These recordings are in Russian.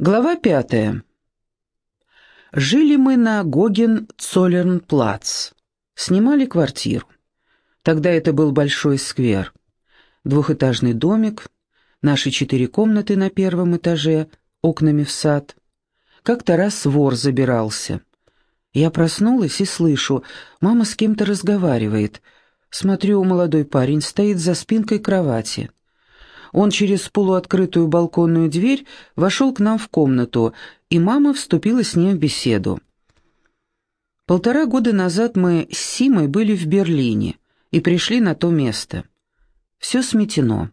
Глава пятая. Жили мы на Гогенцоллернплац. Снимали квартиру. Тогда это был большой сквер. Двухэтажный домик, наши четыре комнаты на первом этаже, окнами в сад. Как-то раз вор забирался. Я проснулась и слышу, мама с кем-то разговаривает. Смотрю, молодой парень стоит за спинкой кровати. Он через полуоткрытую балконную дверь вошел к нам в комнату, и мама вступила с ним в беседу. Полтора года назад мы с Симой были в Берлине и пришли на то место. Все сметено.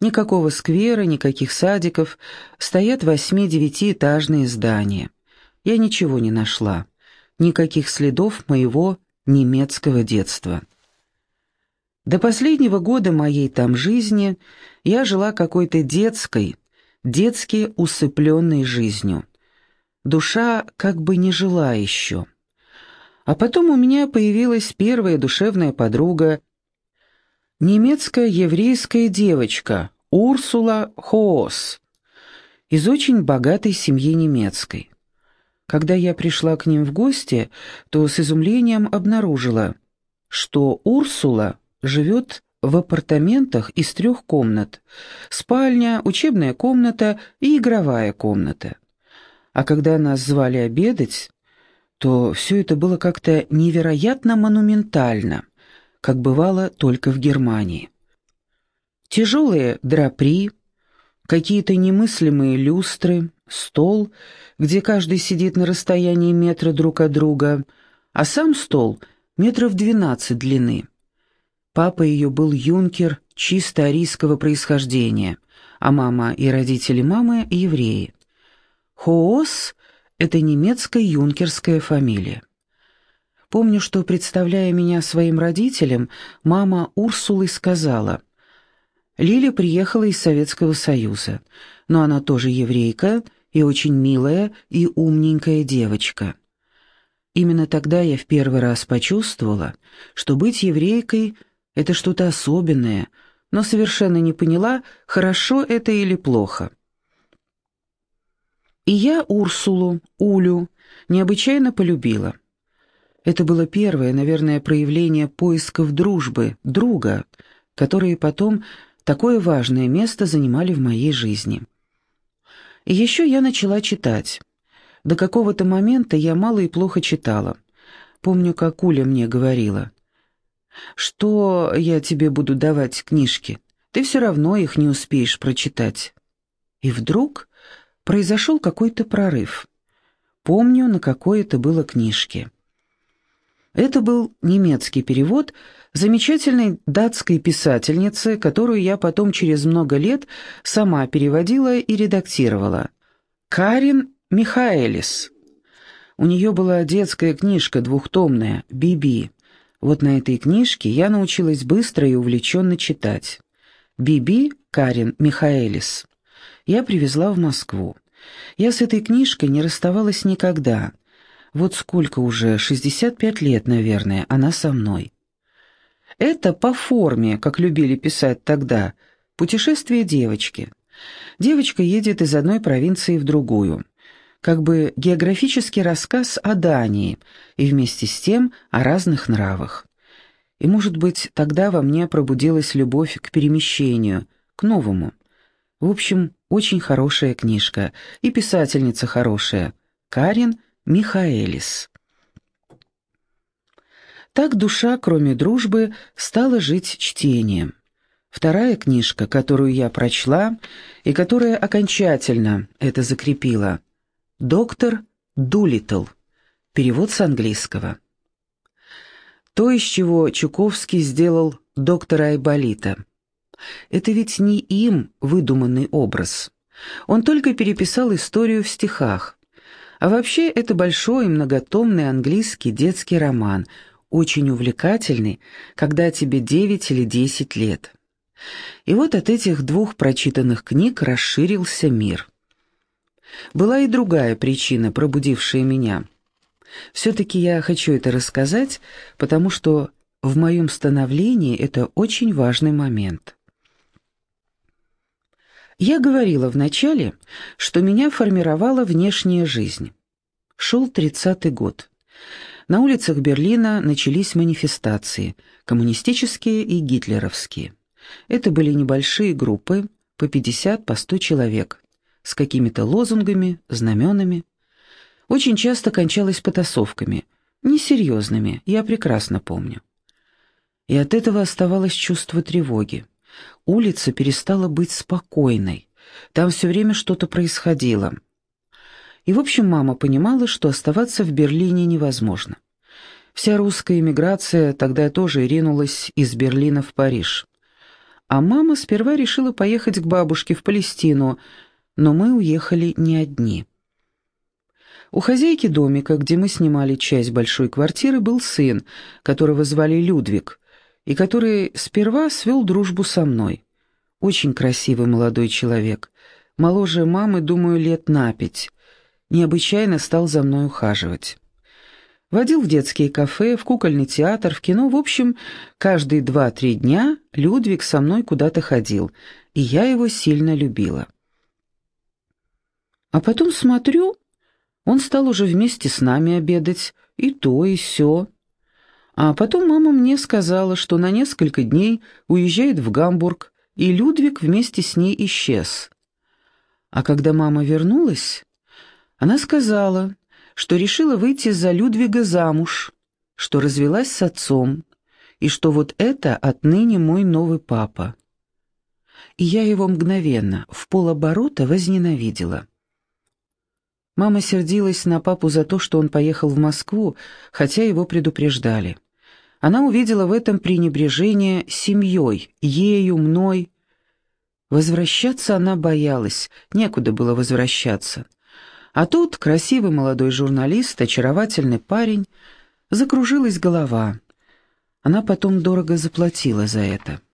Никакого сквера, никаких садиков. Стоят восьми-девятиэтажные здания. Я ничего не нашла. Никаких следов моего немецкого детства. До последнего года моей там жизни я жила какой-то детской, детски усыпленной жизнью. Душа как бы не жила еще. А потом у меня появилась первая душевная подруга, немецкая еврейская девочка Урсула Хоос, из очень богатой семьи немецкой. Когда я пришла к ним в гости, то с изумлением обнаружила, что Урсула живет в апартаментах из трех комнат. Спальня, учебная комната и игровая комната. А когда нас звали обедать, то все это было как-то невероятно монументально, как бывало только в Германии. Тяжелые драпри, какие-то немыслимые люстры, стол, где каждый сидит на расстоянии метра друг от друга, а сам стол метров двенадцать длины. Папа ее был юнкер чисто арийского происхождения, а мама и родители мамы – евреи. Хоос – это немецкая юнкерская фамилия. Помню, что, представляя меня своим родителям, мама Урсулы сказала, «Лиля приехала из Советского Союза, но она тоже еврейка и очень милая и умненькая девочка». Именно тогда я в первый раз почувствовала, что быть еврейкой – это что-то особенное, но совершенно не поняла, хорошо это или плохо. И я Урсулу, Улю, необычайно полюбила. Это было первое, наверное, проявление поисков дружбы, друга, которые потом такое важное место занимали в моей жизни. И еще я начала читать. До какого-то момента я мало и плохо читала. Помню, как Уля мне говорила. Что я тебе буду давать книжки? Ты все равно их не успеешь прочитать. И вдруг произошел какой-то прорыв. Помню, на какой это было книжке. Это был немецкий перевод замечательной датской писательницы, которую я потом через много лет сама переводила и редактировала. Карин Михаэлис. У нее была детская книжка двухтомная «Биби». Вот на этой книжке я научилась быстро и увлеченно читать. Биби Карин Михаэлис. Я привезла в Москву. Я с этой книжкой не расставалась никогда. Вот сколько уже, 65 лет, наверное, она со мной. Это по форме, как любили писать тогда, путешествие девочки. Девочка едет из одной провинции в другую как бы географический рассказ о Дании и вместе с тем о разных нравах. И, может быть, тогда во мне пробудилась любовь к перемещению, к новому. В общем, очень хорошая книжка, и писательница хорошая, Карин Михаэлис. Так душа, кроме дружбы, стала жить чтением. Вторая книжка, которую я прочла, и которая окончательно это закрепила, Доктор Дулитл. Перевод с английского. То, из чего Чуковский сделал доктора Айболита. Это ведь не им выдуманный образ. Он только переписал историю в стихах. А вообще это большой многотомный английский детский роман, очень увлекательный, когда тебе 9 или 10 лет. И вот от этих двух прочитанных книг расширился мир. Была и другая причина, пробудившая меня. Все-таки я хочу это рассказать, потому что в моем становлении это очень важный момент. Я говорила вначале, что меня формировала внешняя жизнь. Шел тридцатый год. На улицах Берлина начались манифестации, коммунистические и гитлеровские. Это были небольшие группы, по 50, по 100 человек, с какими-то лозунгами, знаменами. Очень часто кончалось потасовками, несерьезными, я прекрасно помню. И от этого оставалось чувство тревоги. Улица перестала быть спокойной, там все время что-то происходило. И, в общем, мама понимала, что оставаться в Берлине невозможно. Вся русская эмиграция тогда тоже ринулась из Берлина в Париж. А мама сперва решила поехать к бабушке в Палестину, но мы уехали не одни. У хозяйки домика, где мы снимали часть большой квартиры, был сын, которого звали Людвиг, и который сперва свел дружбу со мной. Очень красивый молодой человек, моложе мамы, думаю, лет на пять. Необычайно стал за мной ухаживать. Водил в детские кафе, в кукольный театр, в кино. В общем, каждые два-три дня Людвиг со мной куда-то ходил, и я его сильно любила. А потом смотрю, он стал уже вместе с нами обедать, и то, и сё. А потом мама мне сказала, что на несколько дней уезжает в Гамбург, и Людвиг вместе с ней исчез. А когда мама вернулась, она сказала, что решила выйти за Людвига замуж, что развелась с отцом, и что вот это отныне мой новый папа. И я его мгновенно, в полоборота, возненавидела. Мама сердилась на папу за то, что он поехал в Москву, хотя его предупреждали. Она увидела в этом пренебрежение семьей, ею, мной. Возвращаться она боялась, некуда было возвращаться. А тут красивый молодой журналист, очаровательный парень, закружилась голова. Она потом дорого заплатила за это.